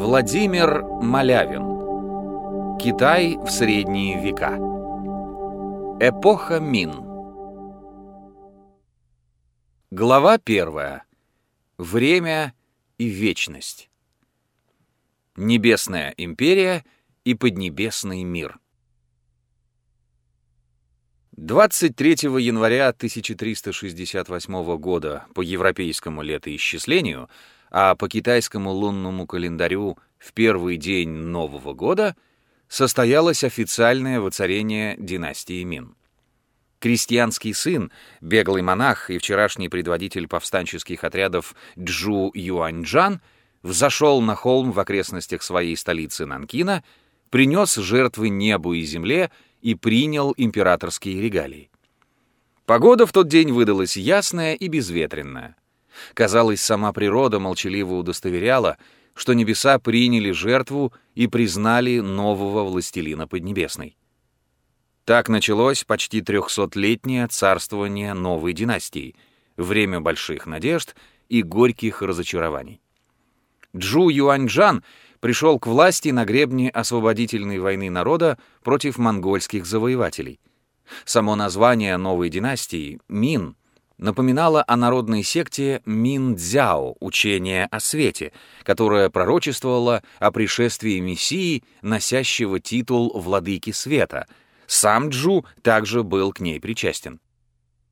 Владимир Малявин. Китай в средние века. Эпоха Мин. Глава первая. Время и вечность. Небесная империя и поднебесный мир. 23 января 1368 года по европейскому летоисчислению – а по китайскому лунному календарю в первый день Нового года состоялось официальное воцарение династии Мин. Крестьянский сын, беглый монах и вчерашний предводитель повстанческих отрядов Джу Юаньджан взошел на холм в окрестностях своей столицы Нанкина, принес жертвы небу и земле и принял императорские регалии. Погода в тот день выдалась ясная и безветренная. Казалось, сама природа молчаливо удостоверяла, что небеса приняли жертву и признали нового властелина Поднебесной. Так началось почти трехсотлетнее царствование новой династии, время больших надежд и горьких разочарований. Джу Юаньджан пришел к власти на гребне освободительной войны народа против монгольских завоевателей. Само название новой династии, Мин, напоминала о народной секте Миндзяо, учение о свете, которое пророчествовало о пришествии Мессии, носящего титул «Владыки света». Сам Джу также был к ней причастен.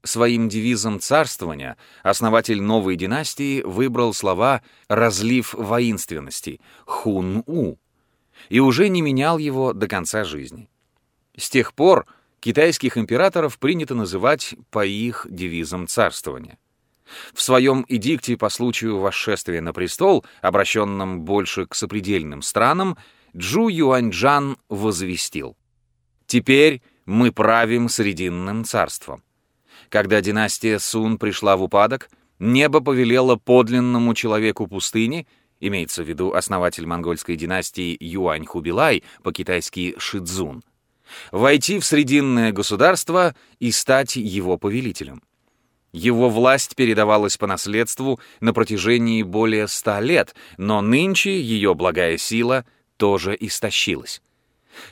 Своим девизом царствования основатель новой династии выбрал слова «разлив воинственности» «хун-у» и уже не менял его до конца жизни. С тех пор Китайских императоров принято называть по их девизам царствования. В своем эдикте по случаю восшествия на престол, обращенном больше к сопредельным странам, Джу Юаньджан возвестил «Теперь мы правим Срединным царством». Когда династия Сун пришла в упадок, небо повелело подлинному человеку пустыни, имеется в виду основатель монгольской династии Юань Хубилай, по-китайски Шидзун, войти в Срединное государство и стать его повелителем. Его власть передавалась по наследству на протяжении более ста лет, но нынче ее благая сила тоже истощилась.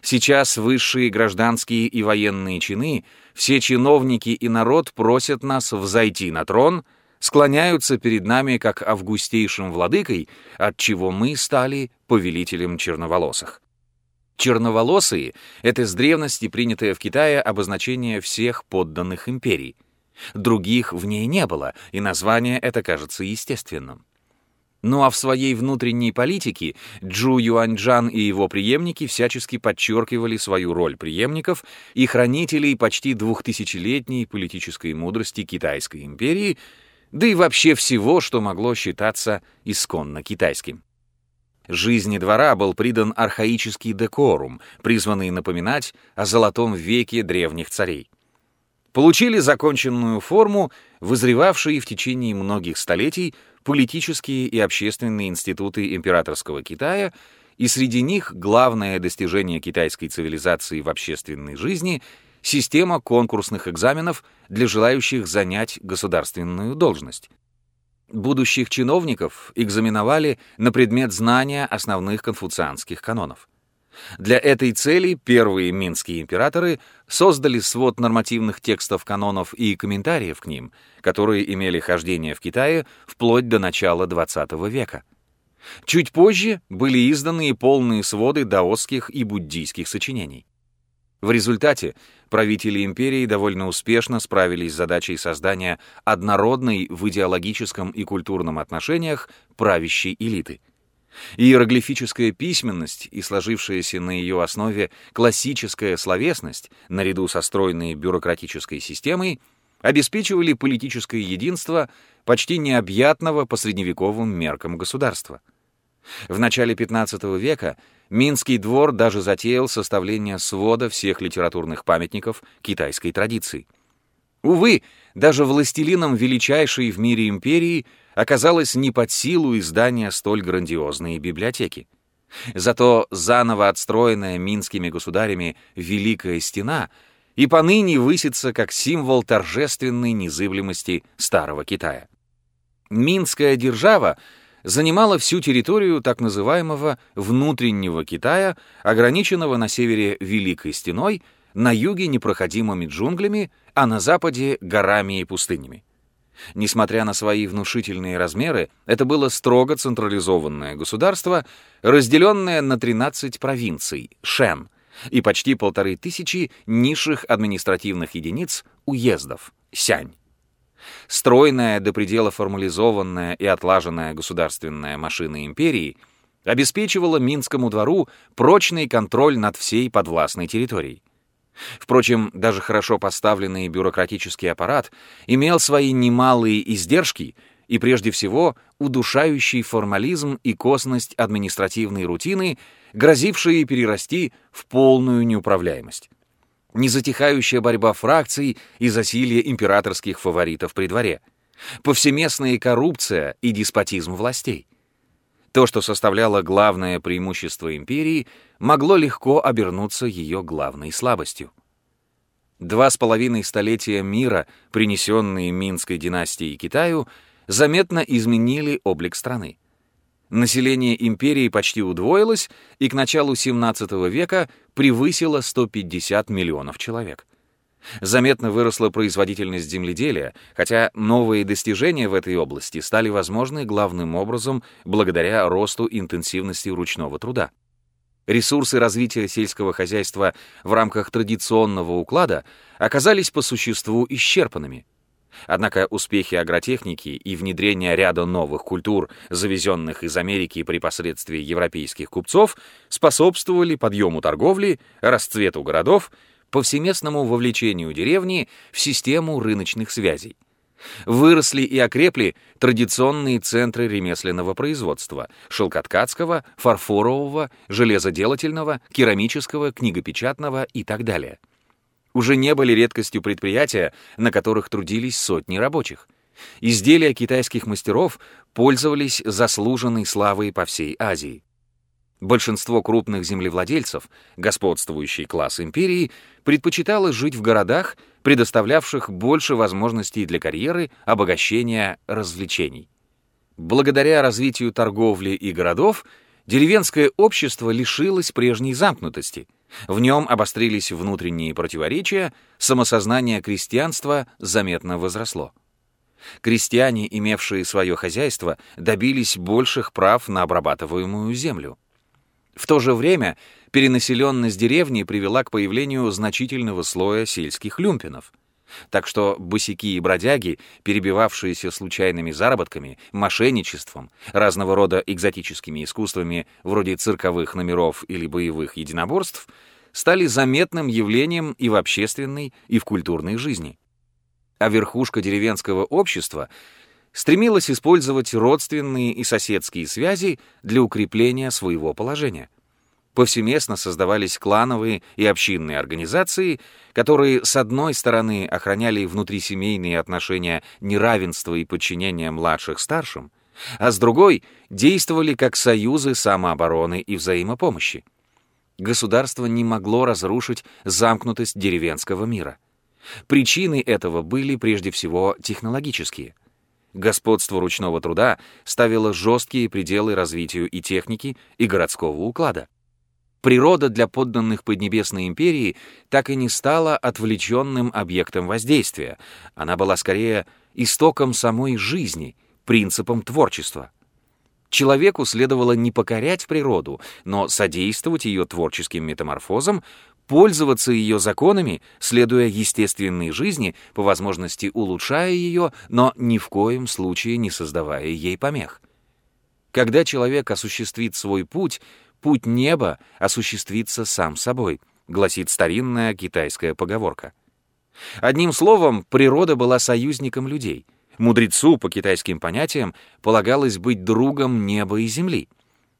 Сейчас высшие гражданские и военные чины, все чиновники и народ просят нас взойти на трон, склоняются перед нами как августейшим владыкой, от чего мы стали повелителем черноволосых. Черноволосые — это с древности принятое в Китае обозначение всех подданных империй. Других в ней не было, и название это кажется естественным. Ну а в своей внутренней политике Джу Юаньджан и его преемники всячески подчеркивали свою роль преемников и хранителей почти двухтысячелетней политической мудрости Китайской империи, да и вообще всего, что могло считаться исконно китайским. Жизни двора был придан архаический декорум, призванный напоминать о золотом веке древних царей. Получили законченную форму вызревавшие в течение многих столетий политические и общественные институты императорского Китая, и среди них главное достижение китайской цивилизации в общественной жизни — система конкурсных экзаменов для желающих занять государственную должность. Будущих чиновников экзаменовали на предмет знания основных конфуцианских канонов. Для этой цели первые минские императоры создали свод нормативных текстов канонов и комментариев к ним, которые имели хождение в Китае вплоть до начала XX века. Чуть позже были изданы и полные своды даосских и буддийских сочинений. В результате правители империи довольно успешно справились с задачей создания однородной в идеологическом и культурном отношениях правящей элиты. Иероглифическая письменность и сложившаяся на ее основе классическая словесность, наряду со стройной бюрократической системой, обеспечивали политическое единство почти необъятного по средневековым меркам государства. В начале XV века Минский двор даже затеял составление свода всех литературных памятников китайской традиции. Увы, даже властелином величайшей в мире империи оказалось не под силу издания столь грандиозной библиотеки. Зато заново отстроенная минскими государями Великая Стена и поныне высится как символ торжественной незыблемости Старого Китая. Минская держава занимала всю территорию так называемого внутреннего Китая, ограниченного на севере Великой Стеной, на юге непроходимыми джунглями, а на западе горами и пустынями. Несмотря на свои внушительные размеры, это было строго централизованное государство, разделенное на 13 провинций, шен, и почти полторы тысячи низших административных единиц, уездов, сянь. Стройная, до предела формализованная и отлаженная государственная машина империи обеспечивала Минскому двору прочный контроль над всей подвластной территорией. Впрочем, даже хорошо поставленный бюрократический аппарат имел свои немалые издержки и, прежде всего, удушающий формализм и косность административной рутины, грозившие перерасти в полную неуправляемость. Незатихающая борьба фракций и засилье императорских фаворитов при дворе. Повсеместная коррупция и деспотизм властей. То, что составляло главное преимущество империи, могло легко обернуться ее главной слабостью. Два с половиной столетия мира, принесенные Минской династией Китаю, заметно изменили облик страны. Население империи почти удвоилось и к началу 17 века превысило 150 миллионов человек. Заметно выросла производительность земледелия, хотя новые достижения в этой области стали возможны главным образом благодаря росту интенсивности ручного труда. Ресурсы развития сельского хозяйства в рамках традиционного уклада оказались по существу исчерпанными. Однако успехи агротехники и внедрение ряда новых культур, завезенных из Америки при посредстве европейских купцов, способствовали подъему торговли, расцвету городов повсеместному вовлечению деревни в систему рыночных связей. Выросли и окрепли традиционные центры ремесленного производства — шелкоткацкого, фарфорового, железоделательного, керамического, книгопечатного и так далее. Уже не были редкостью предприятия, на которых трудились сотни рабочих. Изделия китайских мастеров пользовались заслуженной славой по всей Азии. Большинство крупных землевладельцев, господствующий класс империи, предпочитало жить в городах, предоставлявших больше возможностей для карьеры, обогащения, развлечений. Благодаря развитию торговли и городов, деревенское общество лишилось прежней замкнутости. В нем обострились внутренние противоречия, самосознание крестьянства заметно возросло. Крестьяне, имевшие свое хозяйство, добились больших прав на обрабатываемую землю. В то же время перенаселенность деревни привела к появлению значительного слоя сельских люмпинов. Так что босяки и бродяги, перебивавшиеся случайными заработками, мошенничеством, разного рода экзотическими искусствами вроде цирковых номеров или боевых единоборств, стали заметным явлением и в общественной, и в культурной жизни. А верхушка деревенского общества стремилась использовать родственные и соседские связи для укрепления своего положения. Повсеместно создавались клановые и общинные организации, которые, с одной стороны, охраняли внутрисемейные отношения неравенства и подчинения младших старшим, а с другой действовали как союзы самообороны и взаимопомощи. Государство не могло разрушить замкнутость деревенского мира. Причины этого были прежде всего технологические — Господство ручного труда ставило жесткие пределы развитию и техники, и городского уклада. Природа для подданных Поднебесной империи так и не стала отвлеченным объектом воздействия. Она была скорее истоком самой жизни, принципом творчества. Человеку следовало не покорять природу, но содействовать ее творческим метаморфозам, пользоваться ее законами, следуя естественной жизни, по возможности улучшая ее, но ни в коем случае не создавая ей помех. Когда человек осуществит свой путь, путь неба осуществится сам собой, гласит старинная китайская поговорка. Одним словом, природа была союзником людей. Мудрецу, по китайским понятиям, полагалось быть другом неба и земли.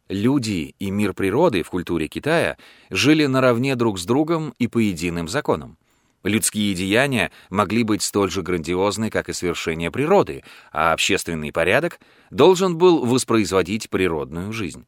Люди и мир природы в культуре Китая жили наравне друг с другом и по единым законам. Людские деяния могли быть столь же грандиозны, как и свершения природы, а общественный порядок должен был воспроизводить природную жизнь.